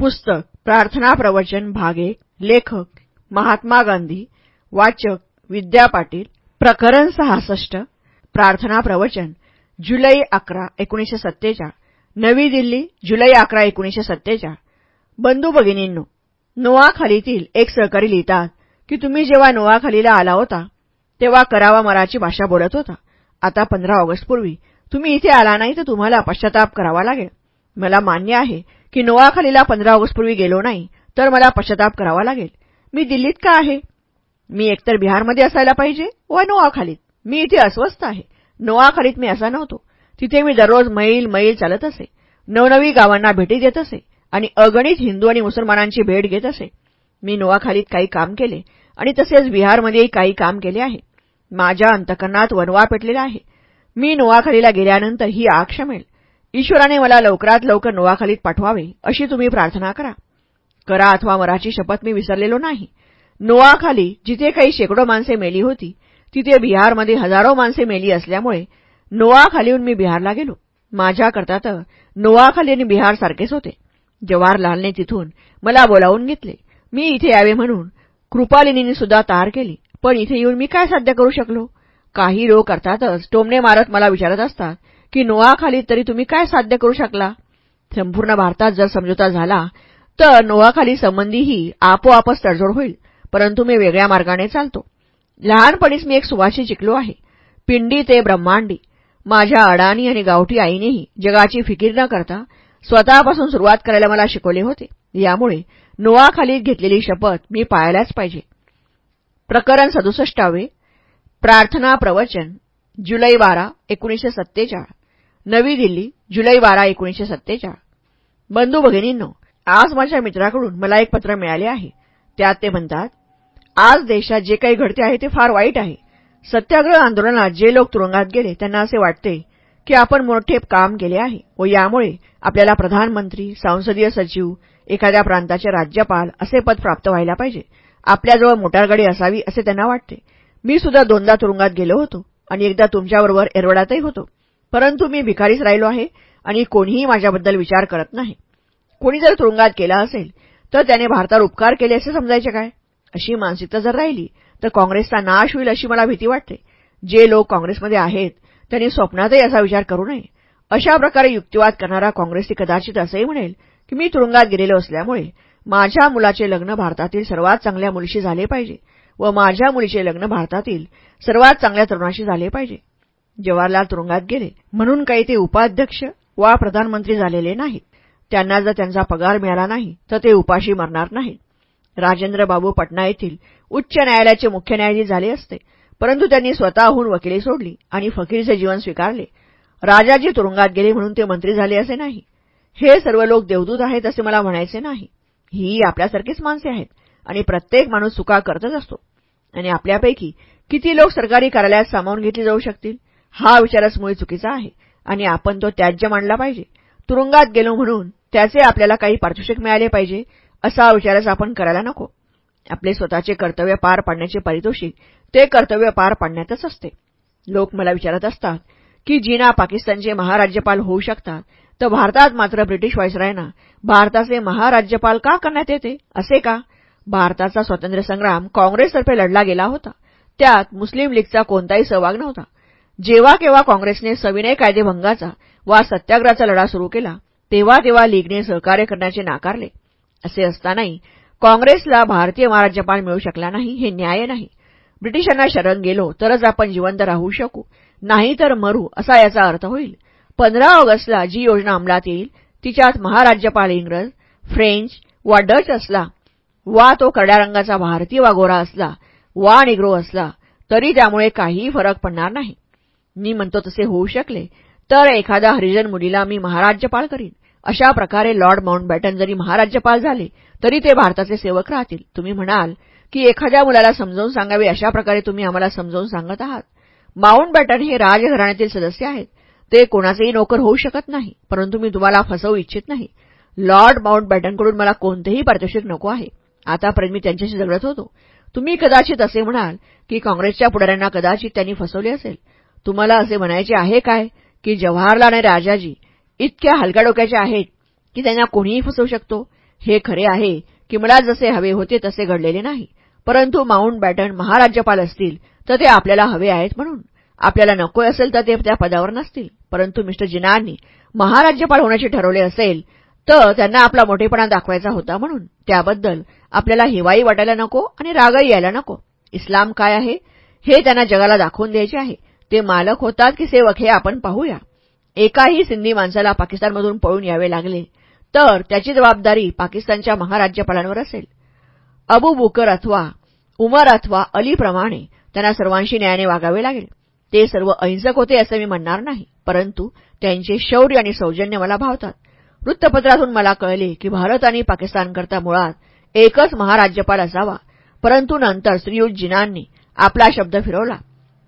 पुस्तक प्रार्थना प्रवचन भागे लेखक महात्मा गांधी वाचक विद्या पाटील प्रकरण सहासष्ट प्रार्थना प्रवचन जुलै अकरा एकोणीशे सत्तेचाळ नवी दिल्ली जुलै अकरा एकोणीशे सत्तेचाळ. बंधू भगिनींनो नोआखालीतील एक सहकारी लिहितात की तुम्ही जेव्हा नोआखालीला आला होता तेव्हा करावा मराठी भाषा बोलत होता. आता पंधरा ऑगस्टपूर्वी तुम्ही इथे आला नाही तर तुम्हाला पश्चाताप करावा लागेल. मला मान्य आहे की नोआखालीला पंधरा ऑगस्टपूर्वी गेलो नाही तर मला पश्चाताप करावा लागेल. मी दिल्लीत का आहे? मी एकतर बिहारमध्ये असायला पाहिजे व नोआखालीत मी इथे अस्वस्थ आहे. नोआखालीत मी असा नव्हतो. तिथे मी दररोज मैल मैल चालत असे. नवनवी गावांना भेटी देत असे आणि अगणित हिंदू आणि मुसलमानांची भेट घेत असे. मी नोआखालीत काही काम केले आणि तसेच बिहारमध्येही काही काम केले आहे. माझ्या अंतकरणात वनवा पेटलेला आहे. मी नोआखालीला गेल्यानंतर ही आग शमेल. ईश्वराने मला लवकरात लवकर नोवाखालीत पाठवावे अशी तुम्ही प्रार्थना करा. करा अथवा मराठी शपथ मी विसरलेलो नाही. नोवाखाली जिथे काही शेकडो माणसे मेली होती तिथे बिहारमध्ये हजारो माणसे मेली असल्यामुळे नोवाखालीहून मी बिहारला गेलो. माझ्याकरता तर नोआखाली आणि बिहार सारखेच होते. जवाहरलालने तिथून मला बोलावून घेतले. मी इथे यावे म्हणून कृपालिनीने सुद्धा तार केली. पण इथे येऊन मी काय साध्य करू शकलो? काही लोक अर्थातच टोमणे मारत मला विचारत असतात की नोआखालीत तरी तुम्ही काय साध्य करू शकला? संपूर्ण भारतात जर समझोता झाला तर नोआखाली संबंधीही आपोआपच तडजोड होईल परंतु मी वेगळ्या मार्गाने चालतो. लहानपणीच मी एक सुवाशी शिकलो आहे. पिंडी ते ब्रह्मांडी. माझ्या अडाणी आणि गावठी आईनेही जगाची फिकीर न करता स्वतःपासून सुरुवात करायला मला शिकवले होते. यामुळे नोआखाली घेतलेली शपथ मी पाळायलाच पाहिजे. प्रकरण सदुसष्टावे. प्रार्थना प्रवचन. जुलै बारा एकोणीसशे सत्तेचाळ. नवी दिल्ली जुलै बारा एकोणीशे सत्तेचाळ. बंधू भगिनींनो आज माझ्या मित्राकडून मला एक पत्र मिळाले आहे. त्यात ते म्हणतात आज देशात जे काही घडते आहे ते फार वाईट आहे. सत्याग्रह आंदोलनात जे लोक तुरुंगात गेले त्यांना असे वाटते की आपण मोठे काम केले आहे व यामुळे आपल्याला प्रधानमंत्री संसदीय सचिव एखाद्या प्रांताचे राज्यपाल असे पद प्राप्त व्हायला पाहिजे. आपल्याजवळ मोटारगाडी असावी असे त्यांना वाटते. मी सुद्धा दोनदा तुरुंगात गेलो होतो आणि एकदा तुमच्याबरोबर एरवडातही होतो. परंतु मी भिकारीच राहिलो आहे आणि कोणीही माझ्याबद्दल विचार करत नाही. कोणी जर तुरुंगात केला असेल तर त्याने भारतावर उपकार केले असे समजायचे काय? अशी मानसिकता जर राहिली तर काँग्रेसचा नाश होईल अशी मला भीती वाटते. जे लोक काँग्रेसमध्ये आहेत त्यांनी स्वप्नातही असा विचार करू नये. अशा प्रकारे युक्तिवाद करणारा काँग्रेसची कदाचित असंही म्हणेल की मी तुरुंगात गेलेलो असल्यामुळे माझ्या मुलाचे लग्न भारतातील सर्वात चांगल्या मुलीशी झाले पाहिजे व माझ्या मुलीचे लग्न भारतातील सर्वात चांगल्या तरुणाशी झाले पाहिजे. जवाहरलाल तुरुंगात गेले. म्हणून काही ते उपाध्यक्ष वा प्रधानमंत्री झालेले नाहीत. त्यांना जर त्यांचा पगार मिळाला नाही तर ते उपाशी मरणार नाहीत. राजेंद्र बाबू पटना येथील उच्च न्यायालयाचे मुख्य न्यायाधीश झाले असते. परंतु त्यांनी स्वतःहून वकिली सोडली आणि फकीरचे जीवन स्वीकारले. राजाजी तुरुंगात गेले म्हणून ते मंत्री झाले असे नाही. हे सर्व लोक देवदूत आहेत असे मला म्हणायचे नाही. ही आपल्यासारखीच माणसे आहेत आणि प्रत्येक माणूस चुका करतच असतो. आणि आपल्यापैकी किती लोक सरकारी कार्यालयात सामावून घेतले जाऊ शकतील? हा विचारच मुळे चुकीचा आहे. आणि आपण तो त्याज्य मांडला पाहिजे. तुरुंगात गेलो म्हणून त्याचे आपल्याला काही पारितोषिक मिळाले पाहिजे असा विचारच आपण करायला नको. आपले स्वतःचे कर्तव्य पार पाडण्याचे पारितोषिक ते कर्तव्य पार पाडण्यातच असते. लोक मला विचारत असतात की जीना पाकिस्तानचे महाराज्यपाल होऊ शकतात तर भारतात मात्र ब्रिटिश व्हायसरायना भारताचे महाराज्यपाल का करण्यात येते असे का? भारताचा स्वातंत्र्य संग्राम काँग्रेसतर्फे लढला गेला होता. त्यात मुस्लिम लीगचा कोणताही सहभाग नव्हता. जेव्हा केव्हा काँग्रेसने सविनय कायदेभंगाचा वा सत्याग्रहाचा लढा सुरू केला तेव्हा तेव्हा लीगने सहकार्य करण्याचे नाकारले. असे असतानाही काँग्रेसला भारतीय महाराज्यपाल मिळू शकला नाही हे न्याय नाही. ब्रिटिशांना शरण गेलो तरच आपण जिवंत राहू शकू. नाही तर मरू असा याचा अर्थ होईल. पंधरा ऑगस्टला जी योजना अंमलात येईल तिच्यात महाराज्यपाल इंग्रज फ्रेंच वा डच असला वा तो करड्या रंगाचा भारतीय वा गोरा असला वा निग्रो असला तरी त्यामुळे काहीही फरक पडणार नाही. मी म्हणतो तसे होऊ शकले तर एखाद्या हरिजन मुलीला मी महाराज्यपाल करीन. अशा प्रकारे लॉर्ड माउंटबॅटन जरी महाराज्यपाल झाले तरी ते भारताचे सेवक राहतील. तुम्ही म्हणाल की एखाद्या मुलाला समजावून सांगावे अशा प्रकारे तुम्ही आम्हाला समजावून सांगत आहात. माउंटबॅटन हे राजघराण्यातील सदस्य आहेत. ते कोणाचेही नोकर होऊ शकत नाही परंतु मी तुम्हाला फसवू इच्छित नाही. लॉर्ड माउंटबॅटनकडून मला कोणतेही पारितोषिक नको आहे. आतापर्यंत मी त्यांच्याशी झगडत होतो. तुम्ही कदाचित असे म्हणाल की काँग्रेसच्या पुढाऱ्यांना कदाचित त्यांनी फसवले असेल. तुम्हाला असे म्हणायचे आहे काय? की जवाहरलाल आणि राजाजी इतक्या हलक्या डोक्याच्या आहेत की त्यांना कोणीही फसवू शकतो. हे खरे आहे की मला जसे हवे होते तसे घडलेले नाही. परंतु माउंट बॅटन महाराज्यपाल असतील तर ते आपल्याला हवे आहेत म्हणून. आपल्याला नकोय असेल तर ते त्या पदावर नसतील. परंतु मिस्टर जिनांनी महाराज्यपाल होण्याचे ठरवले असेल तर त्यांना आपला मोठेपणा दाखवायचा होता म्हणून. त्याबद्दल आपल्याला हिवाई वाटायला नको आणि रागही यायला नको. इस्लाम काय आहे? हे त्यांना जगाला दाखवून द्यायचे आहे. ते मालक होतात की सेवक हे आपण पाहूया. एकाही सिंधी माणसाला पाकिस्तानमधून पळून यावे लागले तर त्याची जबाबदारी पाकिस्तानच्या महाराज्यपालांवर असेल. अबू बुकर अथवा उमर अथवा अलीप्रमाणे त्यांना सर्वांशी न्यायाने वागावे लागेल. ते सर्व अहिंसक होते असं मी म्हणणार नाही परंतु त्यांचे शौर्य आणि सौजन्य मला भावतात. वृत्तपत्रातून मला कळले की भारत आणि पाकिस्तानकरता मुळात एकच महाराज्यपाल असावा परंतु नंतर श्रीयुत जिनांनी आपला शब्द फिरवला.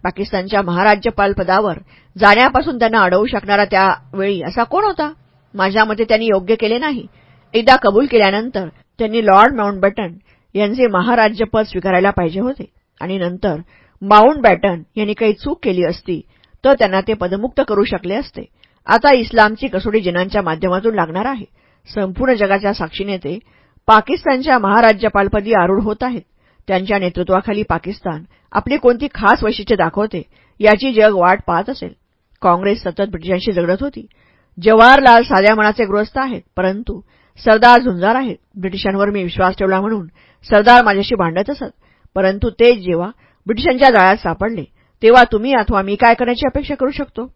पाकिस्तानच्या महाराज्यपाल पदावर जाण्यापासून त्यांना अडवू शकणारा त्यावेळी असा कोण होता? माझ्या मते त्यांनी योग्य केले नाही. एकदा कबूल केल्यानंतर त्यांनी लॉर्ड माउंटबॅटन यांचे महाराज्यपद स्वीकारायला पाहिजे होते. आणि नंतर माउंट बॅटन यांनी काही चूक केली असती तर त्यांना ते पदमुक्त करू शकले असते. आता इस्लामची कसोटी जिनांच्या माध्यमातून लागणार आहे. संपूर्ण जगाच्या साक्षीने ते पाकिस्तानच्या महाराज्यपालपदी आरूढ होत आहेत. त्यांच्या नेतृत्वाखाली पाकिस्तान आपली कोणती खास वैशिष्ट्य दाखवते याची जग वाट पाहत असेल. काँग्रेस सतत ब्रिटिशांशी झगडत होती. जवाहरलाल साध्या मनाचे गृहस्थ आहेत परंतु सरदार झुंजार आहेत. ब्रिटिशांवर मी विश्वास ठेवला म्हणून सरदार माझ्याशी भांडत असत. परंतु ते जेव्हा ब्रिटिशांच्या जाळ्यात सापडले तेव्हा तुम्ही अथवा मी काय करण्याची अपेक्षा करू शकतो?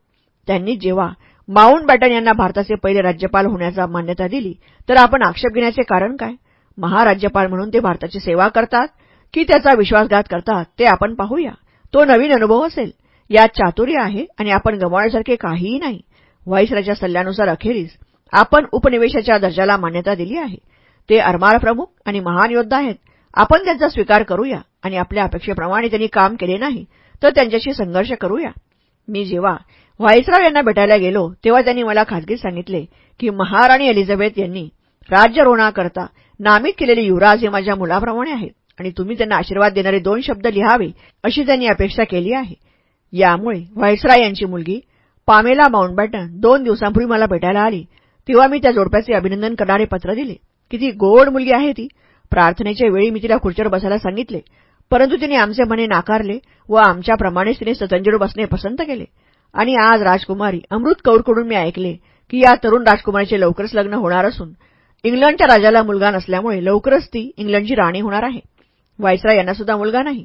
त्यांनी जेव्हा माउंट बॅटन यांना भारताचे पहिले राज्यपाल होण्याचा मान्यता दिली तर आपण आक्षेप घेण्याचे कारण काय? महाराज्यपाल म्हणून ते भारताची सेवा करतात? की त्याचा विश्वासघात करतात ते आपण पाहूया. तो नवीन अनुभव असेल. यात चातुर्य आहे आणि आपण गमावण्यासारखे काहीही नाही. व्हाईसराच्या सल्ल्यानुसार अखेरीस आपण उपनिवेशाच्या दर्जाला मान्यता दिली आहे. ते अरमार प्रमुख आणि महान योद्धा आहेत. आपण त्यांचा स्वीकार करूया आणि आपल्या अपेक्षेप्रमाणे त्यांनी काम केले नाही तर त्यांच्याशी संघर्ष करूया. मी जेव्हा व्हाईसराव यांना भेटायला गेलो तेव्हा त्यांनी मला खाजगीत सांगितले की महाराणी एलिझाबेथ यांनी राज्यरोहणाकरता नामित केलेले युवराज हे माझ्या मुलाप्रमाणे आहेत. आणि तुम्ही त्यांना आशीर्वाद देणारे दोन शब्द लिहावे अशी त्यांनी अपेक्षा केली आहे. यामुळे व्हायसराय यांची मुलगी पामेला माउंटबॅटन दोन दिवसांपूर्वी मला भेटायला आली. तेव्हा मी त्या जोडप्याचे अभिनंदन करणारे पत्र दिले. किती गोड मुलगी आहे ती. प्रार्थनेच्या वेळी मी तिला खुर्चीवर बसायला सांगितले. परंतु तिने आमचे मने नाकारले व आमच्याप्रमाणेच तिने सतंजीवर बसणे पसंत केले. आणि आज राजकुमारी अमृत कौरकडून मी ऐकले की या तरुण राजकुमारीचे लवकरच लग्न होणार असून इंग्लंडच्या राजाला मुलगा नसल्यामुळे लवकरच ती इंग्लंडची राणी होणार आहे. व्हायसराय यांना सुद्धा मुलगा नाही.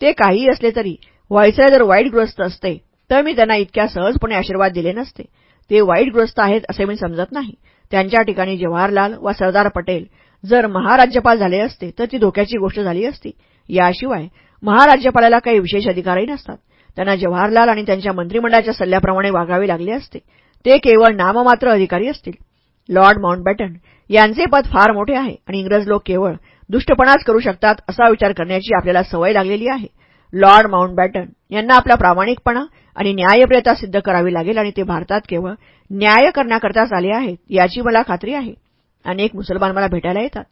ते काहीही असले तरी व्हायसराय जर वाईटग्रस्त असते तर मी त्यांना इतक्या सहजपणे आशीर्वाद दिले नसते. ते वाईटग्रस्त आहेत असे मी समजत नाही. त्यांच्या ठिकाणी जवाहरलाल वा सरदार पटेल जर महाराज्यपाल झाले असते तर ती धोक्याची गोष्ट झाली असती. याशिवाय महाराज्यपालाला काही विशेष अधिकारही नसतात. त्यांना जवाहरलाल आणि त्यांच्या मंत्रिमंडळाच्या सल्ल्याप्रमाणे वागावे लागले असते. ते केवळ नाममात्र अधिकारी असतील. लॉर्ड माउंटबॅटन यांचे पद फार मोठे आहे आणि इंग्रज लोक केवळ दुष्टपणाच करू शकतात असा विचार करण्याची आपल्याला सवय लागलेली आहे. लॉर्ड माउंटबॅटन यांना आपला प्रामाणिकपणा आणि न्यायप्रियता सिद्ध करावी लागेल आणि ते भारतात केवळ न्याय करण्याकरताच आले आहेत याची मला खात्री आहे. अनेक मुसलमान मला भेटायला येतात.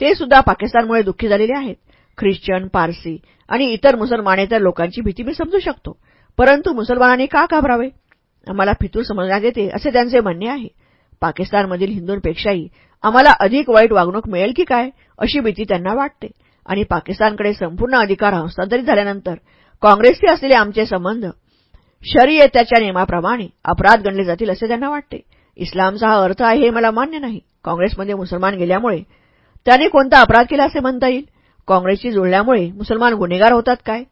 ते सुद्धा पाकिस्तानमुळे दुःखी झालेले आहेत. ख्रिश्चन पारसी आणि इतर मुसलमानेतर लोकांची भीती मी समजू शकतो. परंतु मुसलमानांनी का घाबरावे? आम्हाला फितूर समजण्यात येते असे त्यांचे म्हणणे आहे. पाकिस्तानमधील हिंदूंपेक्षाही आम्हाला अधिक वाईट वागणूक मिळेल की काय अशी भीती त्यांना वाटते. आणि पाकिस्तानकडे संपूर्ण अधिकार हस्तांतरित झाल्यानंतर काँग्रेसशी असलेले आमचे संबंध शरीयताच्या नियमाप्रमाणे अपराध गणले जातील असे त्यांना वाटते. इस्लामचा हा अर्थ आहे हे मला मान्य नाही. काँग्रेसमध्ये मुसलमान गेल्यामुळे त्याने कोणता अपराध केला असे म्हणता येईल? काँग्रेसशी जुळल्यामुळे मुसलमान गुन्हेगार होतात काय?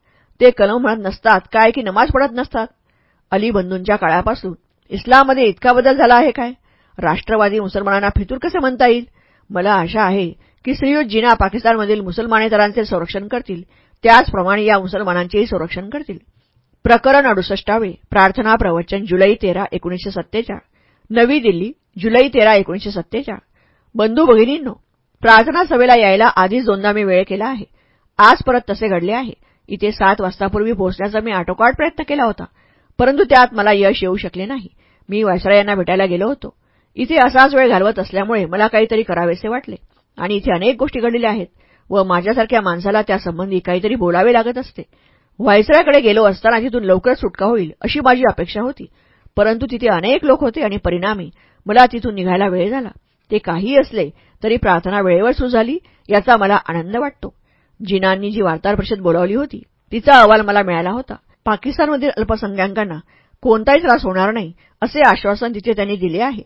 ते कलम म्हणत नसतात काय की नमाज पडत नसतात? अली बंधूंच्या काळापासून इस्लाममध्ये इतका बदल झाला आहे काय? राष्ट्रवादी मुसलमानांना फितूर कसे म्हणता येईल? मला आशा आहे की श्रीयुत जिना पाकिस्तानमधील मुसलमानेतरांचे संरक्षण करतील. त्याचप्रमाणे या मुसलमानांचेही संरक्षण करतील. प्रकरण अडुसष्टावे. प्रार्थना प्रवचन जुलै तेरा एकोणीसशे सत्तेचाळ नवी दिल्ली जुलै तेरा एकोणीसशे सत्तेचाळ बंधू भगिनींनो प्रार्थना सभेला यायला आधीच दोनदा मी वेळ केला आहे. आज परत तसे घडले आहे. इथे सात वाजतापूर्वी पोहोचण्याचा मी आटोकाट प्रयत्न केला होता. परंतु त्यात मला यश येऊ शकले नाही. मी वायसरा यांना भेटायला गेलो होतो. इथे असाच वेळ घालवत असल्यामुळे मला काहीतरी करावेसे वाटले. आणि इथे अनेक गोष्टी घडलेल्या आहेत व माझ्यासारख्या माणसाला त्यासंबंधी काहीतरी बोलावे लागत असते. व्हायसराकडे गेलो असताना तिथून लवकरच सुटका होईल अशी माझी अपेक्षा होती. परंतु तिथे अनेक लोक होते आणि परिणामी मला तिथून निघायला वेळ झाला. ते काही असले तरी प्रार्थना वेळेवर सुरू झाली याचा मला आनंद वाटतो. जिनांनी जी वार्ताहर परिषद बोलावली होती तिचा अहवाल मला मिळाला होता. पाकिस्तानमधील अल्पसंख्याकांना कोणताही त्रास होणार नाही असे आश्वासन तिथे त्यांनी दिले आहे.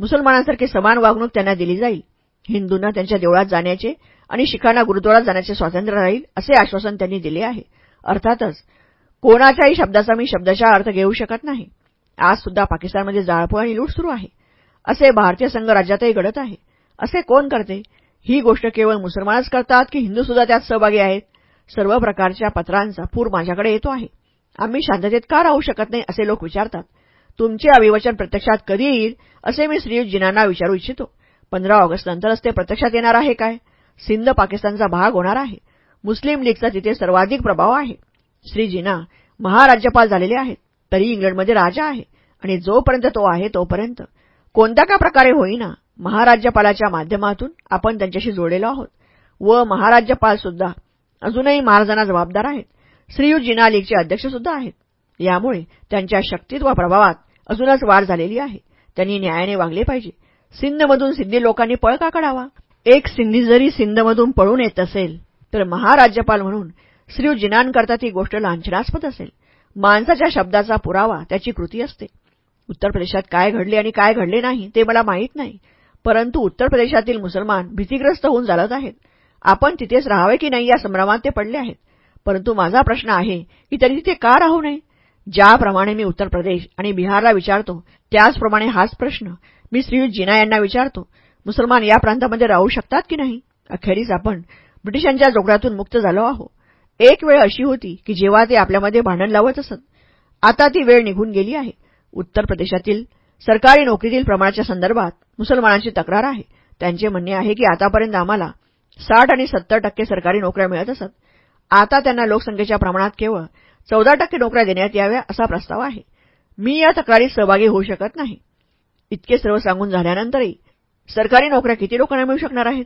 मुसलमानांसारखी समान वागणूक त्यांना दिली जाईल. हिंदूंना त्यांच्या देवळात जाण्याचे आणि शिखांना गुरुद्वारात जाण्याचे स्वातंत्र्य राहील असे आश्वासन त्यांनी दिले आहे. अर्थातच कोणाच्याही शब्दाचा मी शब्दाचा अर्थ घेऊ शकत नाही. आज सुद्धा पाकिस्तानमध्ये जाळपोळ आणि लूट सुरू आहे. असे भारतीय संघ राज्यातही घडत आहे. असे कोण करते? ही गोष्ट केवळ मुसलमानच करतात की हिंदू सुद्धा त्यात सहभागी आहेत? सर्व प्रकारच्या पत्रांचा पूर माझ्याकडे येतो आहे. आम्ही शांततेत का राहू शकत नाही असे लोक विचारतात. तुमचे अभिवचन प्रत्यक्षात कधी येईल असे मी श्रीयुत जिनांना विचारू इच्छितो. पंधरा ऑगस्ट नंतरच ते प्रत्यक्षात येणार आहे काय? सिंध पाकिस्तानचा भाग होणार आहे. मुस्लिम लीगचा तिथे सर्वाधिक प्रभाव आहे. श्री जिना महाराज्यपाल झालेले आहेत. तरी इंग्लंडमध्ये राजा आहे. आणि जोपर्यंत तो आहे तोपर्यंत. कोणत्या का प्रकारे होईना महाराज्यपालाच्या माध्यमातून आपण त्यांच्याशी जोडलेलो आहोत. व महाराज्यपाल सुद्धा अजूनही महाराजांना जबाबदार आहेत. श्रीयुत जिना लीगचे अध्यक्ष सुद्धा आहेत. यामुळे त्यांच्या शक्तीत व प्रभावात अजूनच वाढ झालेली आहे. त्यांनी न्यायाने वागले पाहिजे. सिंधमधून सिंधी लोकांनी पळ का काढावा? एक सिंधी जरी सिंधमधून पळून येत असेल तर महाराज्यपाल म्हणून श्रीयुत जिनांकरता ती गोष्ट लांछनास्पद असेल. माणसाच्या शब्दाचा पुरावा त्याची कृती असते. उत्तर प्रदेशात काय घडले आणि काय घडले नाही ते मला माहीत नाही. परंतु उत्तर प्रदेशातील मुसलमान भीतीग्रस्त होऊन चालत आहेत. आपण तिथेच राहावे की नाही या संभ्रमात ते पडले आहेत. परंतु माझा प्रश्न आहे की त्यांनी तिथे का राहू नये? ज्याप्रमाणे मी उत्तर प्रदेश आणि बिहारला विचारतो त्याचप्रमाणे हाच प्रश्न मी श्रीयुत जिना यांना विचारतो मुसलमान या प्रांतामध्ये राहू शकतात की नाही? अखेरीस आपण ब्रिटिशांच्या जोगड्यातून मुक्त झालो आहो एक वेळ अशी होती की जेव्हा ते आपल्यामध्ये भांडण लावत असत आता ती वेळ निघून गेली आहे. उत्तर प्रदेशातील सरकारी नोकरीतील प्रमाणाच्या संदर्भात मुसलमानांची तक्रार आहे. त्यांचे म्हणणे आहे की आतापर्यंत आम्हाला साठ आणि सत्तर टक्के सरकारी नोकऱ्या मिळत असत. आता त्यांना लोकसंख्येच्या प्रमाणात केवळ चौदा टक्के नोकऱ्या देण्यात याव्या असा प्रस्ताव आहे. मी या तक्रारीत सहभागी होऊ शकत नाही. इतके सर्व सांगून झाल्यानंतरही सरकारी नोकऱ्या किती लोकांना मिळू शकणार आहेत?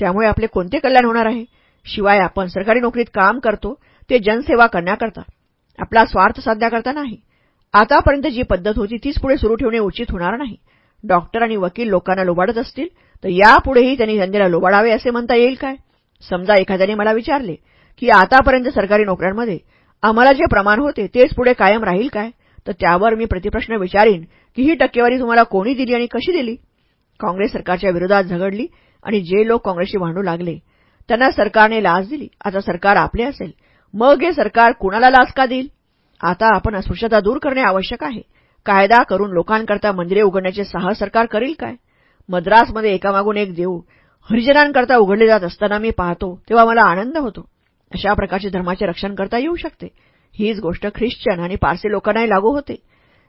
त्यामुळे आपले कोणते कल्याण होणार आहे? शिवाय आपण सरकारी नोकरीत काम करतो ते जनसेवा करण्याकरता. आपला स्वार्थ साधण्याकरता नाही. आतापर्यंत जी पद्धत होती तीच पुढे सुरू ठेवणे उचित होणार नाही. डॉक्टर आणि वकील लोकांना लोबाडत असतील तर यापुढेही त्यांनी धंद्याला लोबाडावे असे म्हणता येईल काय? समजा एखाद्याने मला विचारले की आतापर्यंत सरकारी नोकऱ्यांमध्ये आम्हाला जे प्रमाण होते तेच पुढे कायम राहील काय? तर त्यावर मी प्रतिप्रश्न विचारीन की ही टक्केवारी तुम्हाला कोणी दिली आणि कशी दिली? काँग्रेस सरकारच्या विरोधात झगडली आणि जे लोक काँग्रेसशी भांडू लागले त्यांना सरकारने लाच दिली. आता सरकार आपले असेल. मग हे सरकार कुणाला लाच का देईल? आता आपण अस्पृश्यता दूर करणे आवश्यक आहे. कायदा करून लोकांकरता मंदिरे उघडण्याचे साहस सरकार करील काय? मद्रासमध्ये एकामागून एक देऊ हरिजनांकरता उघडले जात असताना मी पाहतो तेव्हा मला आनंद होतो. अशा प्रकारचे धर्माचे रक्षण करता येऊ शकते. हीच गोष्ट ख्रिश्चन आणि पारसी लोकांनाही लागू होते.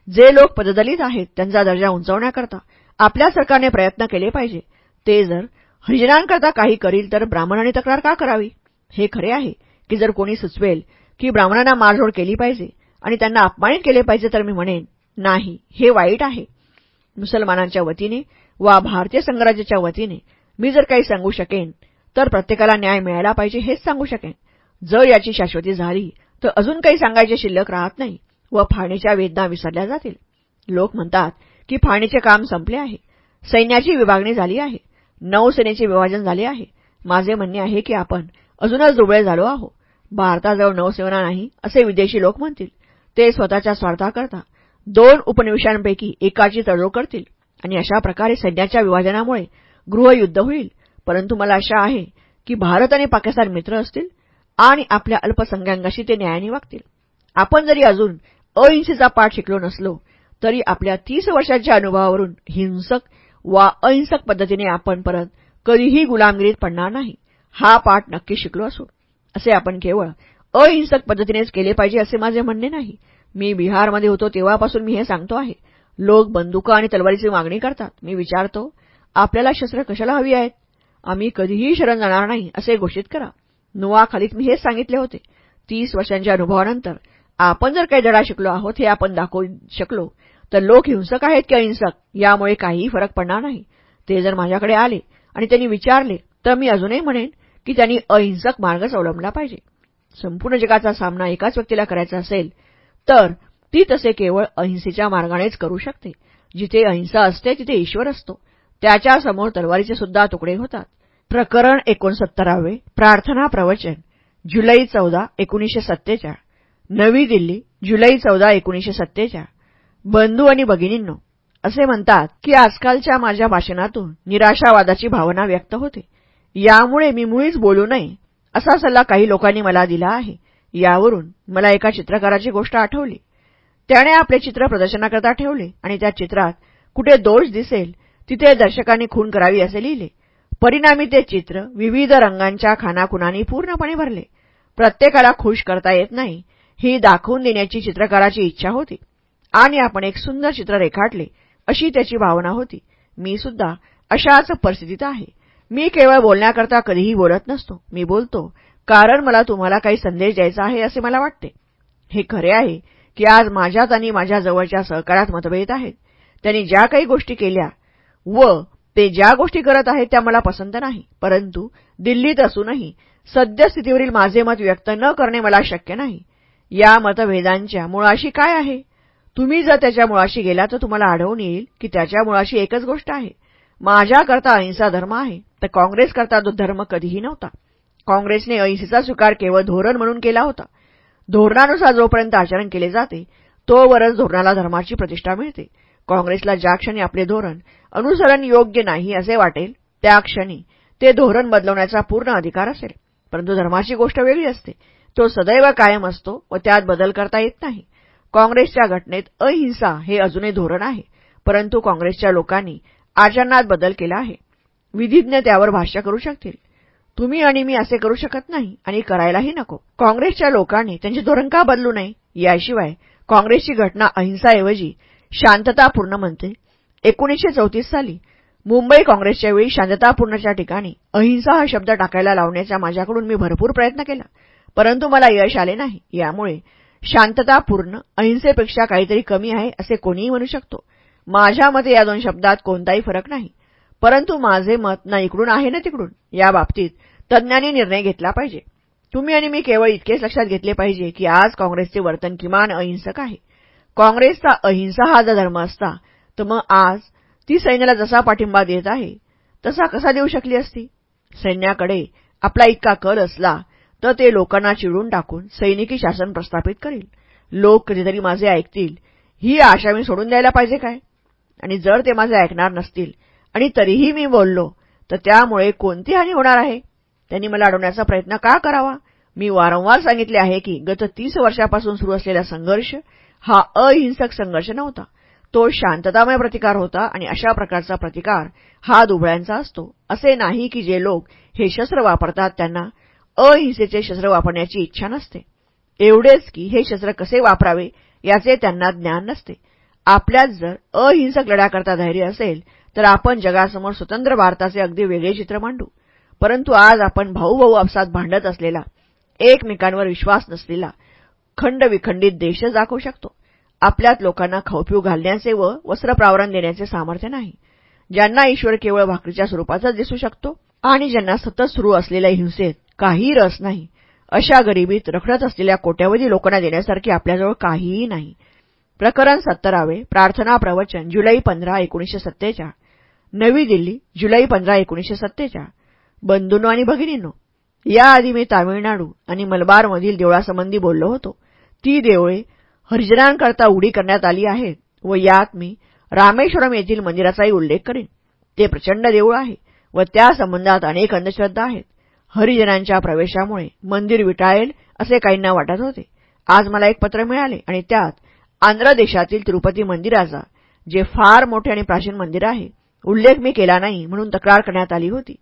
जे लोक पददलित आहेत त्यांचा दर्जा उंचावण्याकरता आपल्या सरकारने प्रयत्न केले पाहिजे. ते जर हरिजनांकरता काही करील तर ब्राह्मणांनी तक्रार का करावी? हे खरे आहे की जर कोणी सुचवेल की ब्राह्मणांना मारझोड केली पाहिजे आणि त्यांना अपमानित केले पाहिजे तर मी म्हणेन नाही हे वाईट आहे. मुसलमानांच्या वतीने वा भारतीय संघराज्याच्या वतीने मी जर काही सांगू शकेन तर प्रत्येकाला न्याय मिळायला पाहिजे हेच सांगू शकेन. जर याची शाश्वती झाली तर अजून काही सांगायचे शिल्लक राहत नाही व फाळणीच्या वेदना विसरल्या जातील. लोक म्हणतात की फाळणीचे काम संपले आहे. सैन्याची विभागणी झाली आहे. नौसेनेचे विभाजन झाले आहे. माझे म्हणणे आहे की आपण अजूनच दुबळे झालो आहो भारताजवळ नौसेना नाही असे विदेशी लोक म्हणतील. ते स्वतःच्या स्वार्थाकरता दोन उपनिवेशांपैकी एकाची तडजोड करतील. आणि अशा प्रकारे सैन्याच्या विभाजनामुळे गृहयुद्ध होईल. परंतु मला आशा आहे की भारत आणि पाकिस्तान मित्र असतील. आणि आपल्या अल्पसंख्याकांशी ते न्यायाने वागतील. आपण जरी अजून अहिंसेचा पाठ शिकलो नसलो तरी आपल्या तीस वर्षांच्या अनुभवावरून हिंसक वा अहिंसक पद्धतीने आपण परत कधीही गुलामगिरीत पडणार नाही. हा पाठ नक्की शिकलो असो असे आपण केवळ अहिंसक पद्धतीनेच केले पाहिजे असे माझे म्हणणे नाही. मी बिहारमध्ये होतो तेव्हापासून मी हे सांगतो आहे. लोक बंदुका आणि तलवारीची मागणी करतात. मी विचारतो आपल्याला शस्त्र कशाला हवी आहेत? आम्ही कधीही शरण जाणार नाही असे घोषित करा. नुवाखालीत मी हेच सांगितले होते. तीस वर्षांच्या अनुभवानंतर आपण जर काही धडा शिकलो आहोत हे आपण दाखवू शकलो तर लोक हिंसक आहेत की अहिंसक यामुळे काहीही फरक पडणार नाही. ते जर माझ्याकडे आले आणि त्यांनी विचारले तर मी अजूनही म्हणेन की त्यांनी अहिंसक मार्गच अवलंबला पाहिजे. संपूर्ण जगाचा सामना एकाच व्यक्तीला करायचा असेल तर ती तसे केवळ अहिंसेच्या मार्गानेच करू शकते. जिथे अहिंसा असते तिथे ईश्वर असतो. त्याच्यासमोर तलवारीचे सुद्धा तुकडे होतात. प्रकरण एकोणसत्तरावे प्रार्थना प्रवचन जुलै चौदा एकोणीसशे सत्तेचाळ. नवी दिल्ली जुलै चौदा एकोणीसशे सत्तेचाळ. बंधू आणि भगिनींनो असे म्हणतात की आजकालच्या माझ्या भाषणातून निराशावादाची भावना व्यक्त होते. यामुळे मी मुळीच बोलू नये असा सल्ला काही लोकांनी मला दिला आहे. यावरून मला एका चित्रकाराची गोष्ट आठवली. त्याने आपले चित्र प्रदर्शनाकरता ठेवले आणि त्या चित्रात कुठे दोष दिसेल तिथे दर्शकांनी खून करावी असे लिहिले. परिणामी ते चित्र विविध रंगांच्या खानाखुनांनी पूर्णपणे भरले. प्रत्येकाला खुश करता येत नाही ही दाखवून देण्याची चित्रकाराची इच्छा होती. आणि आपण एक सुंदर चित्र रेखाटले अशी त्याची भावना होती. मी सुद्धा अशाच परिस्थितीत आहे. मी केवळ बोलण्याकरता कधीही बोलत नसतो. मी बोलतो कारण मला तुम्हाला काही संदेश द्यायचा आहे असे मला वाटते. हे खरे आहे की आज माझ्यात आणि माझ्या जवळच्या सहकारात मतभेद आहेत. त्यांनी ज्या काही गोष्टी केल्या व ते ज्या गोष्टी करत आहेत त्या मला पसंत नाही परंतु दिल्लीत असूनही सद्यस्थितीवरील माझे मत व्यक्त न करणे मला शक्य नाही. या मतभेदांच्या मुळाशी काय आहे? तुम्ही जर त्याच्या मुळाशी गेला तर तुम्हाला आढळून येईल की त्याच्या मुळाशी एकच गोष्ट आहे. माझ्याकरता अहिंसा धर्म आहे तर काँग्रेसकरता तो धर्म कधीही नव्हता. काँग्रेसने अहिंसेचा स्वीकार केवळ धोरण म्हणून केला होता. धोरणानुसार जोपर्यंत आचरण केले जाते तोवरच धोरणाला धर्माची प्रतिष्ठा मिळते. काँग्रेसला ज्या क्षणी आपले धोरण अनुसरण योग्य नाही असे वाटेल त्या क्षणी ते धोरण बदलवण्याचा पूर्ण अधिकार असेल. परंतु धर्माची गोष्ट वेगळी असते. तो सदैव कायम असतो व त्यात बदल करता येत नाही. काँग्रेसच्या घटनेत अहिंसा हे अजूनही धोरण आहे परंतु काँग्रेसच्या लोकांनी आचरणात बदल केला आहे. विधीज्ञ त्यावर भाष्य करू शकतील. तुम्ही आणि मी असे करू शकत नाही आणि करायलाही नको. काँग्रेसच्या लोकांनी त्यांचे धोरण का बदलू नये? याशिवाय काँग्रेसची घटना अहिंसाऐवजी शांततापूर्ण म्हणते एकोणीसशे चौतीस साली मुंबई काँग्रेसच्या वेळी शांततापूर्णच्या ठिकाणी अहिंसा हा शब्द टाकायला लावण्याचा माझ्याकडून मी भरपूर प्रयत्न केला. परंतु मला यश आले नाही. यामुळे शांततापूर्ण अहिंसेपेक्षा काहीतरी कमी आहे असे कोणीही म्हणू शकतो. माझ्या मते या दोन शब्दात कोणताही फरक नाही. परंतु माझे मत ना इकडून आहे ना तिकडून या बाबतीत तज्ज्ञांनी निर्णय घेतला पाहिजे. तुम्ही आणि मी केवळ इतकेच लक्षात घेतले पाहिजे की आज काँग्रेसचे वर्तन किमान अहिंसक आहे. काँग्रेसचा अहिंसा हा जर धर्म असता तर मग आज ती सैन्याला जसा पाठिंबा देत आहे तसा कसा देऊ शकली असती? सैन्याकडे आपला इतका कल असला तर ते लोकांना चिडून टाकून सैनिकी शासन प्रस्थापित करील. लोक कधीतरी माझे ऐकतील ही आशा मी सोडून द्यायला पाहिजे काय? आणि जर ते माझे ऐकणार नसतील आणि तरीही मी बोललो तर त्यामुळे कोणती हानी होणार आहे? त्यांनी मला अडवण्याचा प्रयत्न का करावा? मी वारंवार सांगितले आहे की गत तीस वर्षापासून सुरू असलेला संघर्ष हा अहिंसक संघर्ष नव्हता. तो शांततामय प्रतिकार होता आणि अशा प्रकारचा प्रतिकार हा दुबळ्यांचा असतो. असे नाही की जे लोक हे शस्त्र वापरतात त्यांना अहिंसेचे शस्त्र वापरण्याची इच्छा नसते. एवढेच की हे शस्त्र कसे वापरावे याचे त्यांना ज्ञान नसते. आपल्यात जर अहिंसक लढ्याकरता धैर्य असेल तर आपण जगासमोर स्वतंत्र भारताचे अगदी वेगळे चित्र मांडू. परंतु आज आपण भाऊ भाऊ आपसात भांडत असलेला एकमेकांवर विश्वास नसलेला खंडविखंडित देशच दाखवू शकतो. आपल्यात लोकांना खाऊपिऊ घालण्याचे व वस्त्रप्रावरण देण्याचे सामर्थ्य नाही. ज्यांना ईश्वर केवळ भाकरीच्या स्वरूपाचाच दिसू शकतो आणि ज्यांना सतत सुरू असलेल्या हिंसेत काहीही रस नाही अशा गरिबीत रखडत असलेल्या कोट्यावधी लोकांना देण्यासारखे आपल्याजवळ काहीही नाही. प्रकरण सत्तरावे प्रार्थना प्रवचन जुलै पंधरा एकोणीसशे सत्तेचाळ. नवी दिल्ली जुलै पंधरा एकोणीसशे सत्तेचाळ. बंधूंनो आणि भगिनींनो याआधी मी तामिळनाडू आणि मलबारमधील देवळासंबंधी बोललो होतो. ती देवळे हरिजनांकरता उडी करण्यात आली आहेत व यात मी रामेश्वरम येथील मंदिराचाही उल्लेख करेन. ते प्रचंड देऊळ आहे व त्या संबंधात अनेक अंधश्रद्धा आहेत. हरिजनांच्या प्रवेशामुळे मंदिर विटाळेल असे काहींना वाटत होते. आज मला एक पत्र मिळाले आणि त्यात आंध्र देशातील तिरुपती मंदिराचा जे फार मोठे आणि प्राचीन मंदिर आहे उल्लेख मी केला नाही म्हणून तक्रार करण्यात आली होती.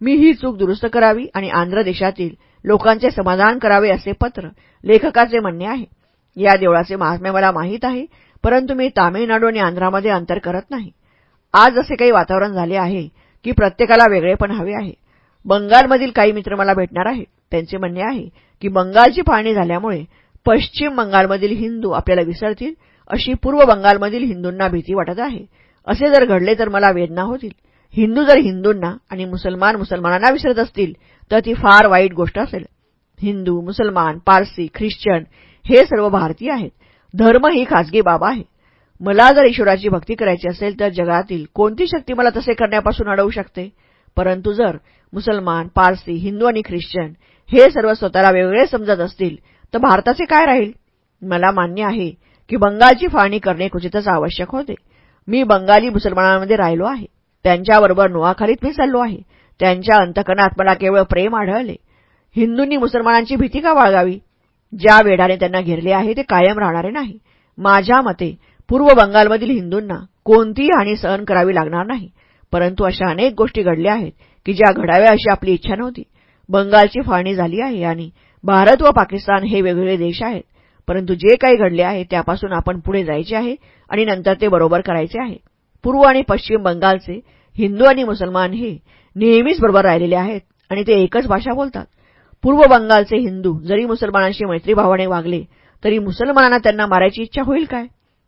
मी ही चूक दुरुस्त करावी आणि आंध्र देशातील लोकांचे समाधान करावे असे पत्र लेखकाचे म्हणणे आहे. या देवळाचे महात्म्य मला माहीत आहे परंतु मी तामिळनाडू आणि आंध्रामध्ये अंतर करत नाही. आज असे काही वातावरण झाले आहे की प्रत्येकाला वेगळेपण हवे आहे. बंगालमधील काही मित्र मला भेटणार आहेत. त्यांचे म्हणणे आहे की बंगालची फाळणी झाल्यामुळे पश्चिम बंगालमधील हिंदू आपल्याला विसरतील अशी पूर्व बंगालमधील हिंदूंना भीती वाटत आहे. असे जर घडले तर मला वेदना होतील. हिंदू जर हिंदूंना आणि मुसलमान मुसलमानांना विसरत असतील तर ती फार वाईट गोष्ट असेल. हिंदू मुसलमान पारसी ख्रिश्चन हे सर्व भारतीय आहेत. धर्म ही खाजगी बाब आहे. मला जर ईश्वराची भक्ती करायची असेल तर जगातील कोणती शक्ती मला तसे करण्यापासून अडवू शकते? परंतु जर मुसलमान पारसी हिंदू आणि ख्रिश्चन हे सर्व स्वतःला वेगळे समजत असतील तर भारताचे काय राहील? मला मान्य आहे की बंगालची फाळणी करणे क्वचितच आवश्यक होते. मी बंगाली मुसलमानांमध्ये राहिलो आहे. त्यांच्याबरोबर नोआखालीत मी चाललो आहे. त्यांच्या अंतकणात मला केवळ प्रेम आढळले. हिंदूंनी मुसलमानांची भीती का बाळगावी? ज्या वेढाने त्यांना घेरले आहे ते कायम राहणारे नाही. माझ्या मते पूर्व बंगालमधील हिंदूंना कोणतीही हानी सहन करावी लागणार नाही. परंतु अशा अनेक गोष्टी घडल्या आहेत की ज्या घडाव्या अशी आपली इच्छा नव्हती. बंगालची फाळणी झाली आहे आणि भारत व पाकिस्तान हे वेगवेगळे देश आहेत. परंतु जे काही घडले आहे त्यापासून आपण पुढे जायचे आहे आणि नंतर ते बरोबर करायचे आहे. पूर्व आणि पश्चिम बंगालचे हिंदू आणि मुसलमान हे नेहमीच बरोबर राहिलेले आहेत आणि ते एकच भाषा बोलतात. पूर्व बंगालचे हिंदू जरी मुसलमानांशी मैत्रीभावाने वागले तरी मुसलमानांना त्यांना मारायची इच्छा होईल काय?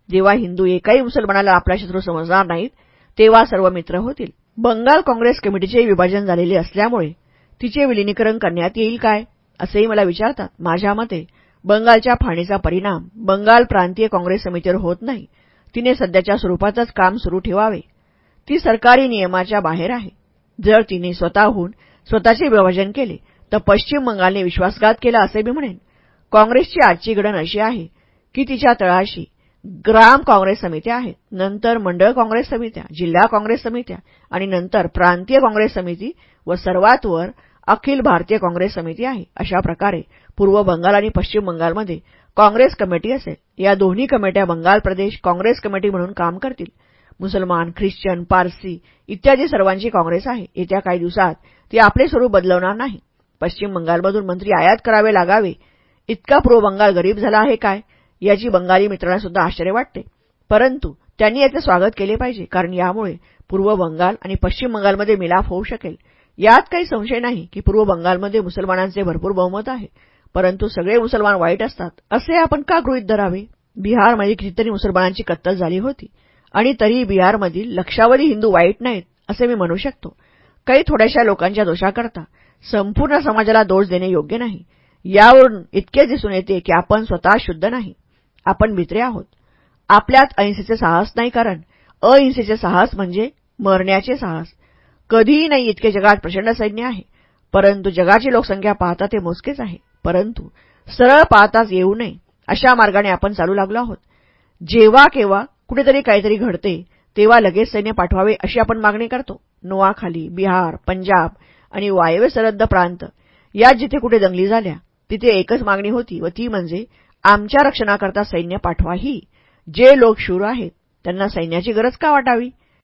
जेव्हा हिंदू एकाही मुसलमानाला आपला शत्रू समजणार नाहीत तेव्हा सर्व मित्र होतील. बंगाल काँग्रेस कमिटीचे विभाजन झालेले असल्यामुळे तिचे विलिनीकरण करण्यात येईल काय असेही मला विचारतात. माझ्या मते बंगालच्या फाणीचा परिणाम बंगाल प्रांतीय काँग्रेस समितीवर होत नाही. तिने सध्याच्या स्वरूपातच काम सुरू ठेवावे. ती सरकारी नियमाच्या बाहेर आहे. जर तिने स्वतःहून स्वतःचे विभाजन केले तर पश्चिम बंगालने विश्वासघात केला असे मी म्हणेन. काँग्रेसची आजची घडण अशी आहे की तिच्या तळाशी ग्राम काँग्रेस समित्या आहेत. नंतर मंडळ काँग्रेस समित्या जिल्हा काँग्रेस समित्या आणि नंतर प्रांतीय काँग्रेस समिती व सर्वात वर अखिल भारतीय काँग्रेस समिती आहे. अशा प्रकारे पूर्व बंगाल आणि पश्चिम बंगालमध्ये काँग्रेस कमिटी असेल. या दोन्ही कमिट्या बंगाल प्रदेश काँग्रेस कमिटी म्हणून काम करतील. मुसलमान ख्रिश्चन पारसी इत्यादी सर्वांची काँग्रेस आहे. येत्या काही दिवसात ती आपले स्वरूप बदलवणार नाही. पश्चिम बंगालमधून मंत्री आयात करावे लागावे. इतका पूर्व बंगाल गरीब झाला आहे काय? याची बंगाली मित्रांना सुद्धा आश्चर्य वाटते. परंतु त्यांनी याचे स्वागत केले पाहिजे कारण यामुळे पूर्व बंगाल आणि पश्चिम बंगालमध्ये मिलाफ होऊ शकेल. यात काही संशय नाही की पूर्व बंगालमध्ये मुसलमानांचे भरपूर बहुमत आहे. परंतु सगळे मुसलमान वाईट असतात. असे आपण का गृहीत धरावे? बिहारमध्ये कितीतरी मुसलमानांची कत्तल झाली होती. आणि तरीही बिहारमधील लक्षावधी हिंदू वाईट नाहीत असे मी म्हणू शकतो. काही थोड्याशा लोकांच्या दोषाकरता संपूर्ण समाजाला दोष देणे योग्य नाही. यावरून इतके दिसून येते की आपण स्वतः शुद्ध नाही. आपण मित्रे आहोत. आपल्यात अहिंसेचे साहस नाही कारण अहिंसेचे साहस म्हणजे मरण्याचे साहस. कधीही नाही इतके जगात प्रचंड सैन्य आहे. परंतु जगाची लोकसंख्या पाहता ते मोजकेच आहे. परंतु सरळ पाहताच येऊ नये अशा मार्गाने आपण चालू लागलो आहोत. जेव्हा केव्हा कुठेतरी काहीतरी घडते तेव्हा लगेच सैन्य पाठवावे अशी आपण मागणी करतो. नोआखाली बिहार पंजाब आणि वायव्य सरहद्द प्रांत यात जिथे कुठे दंगली झाल्या तिथे एकच मागणी होती व ती म्हणजे आमच्या रक्षणाकरता सैन्य पाठवा ही. जे लोक शूर आहेत त्यांना सैन्याची गरज का वाटावी?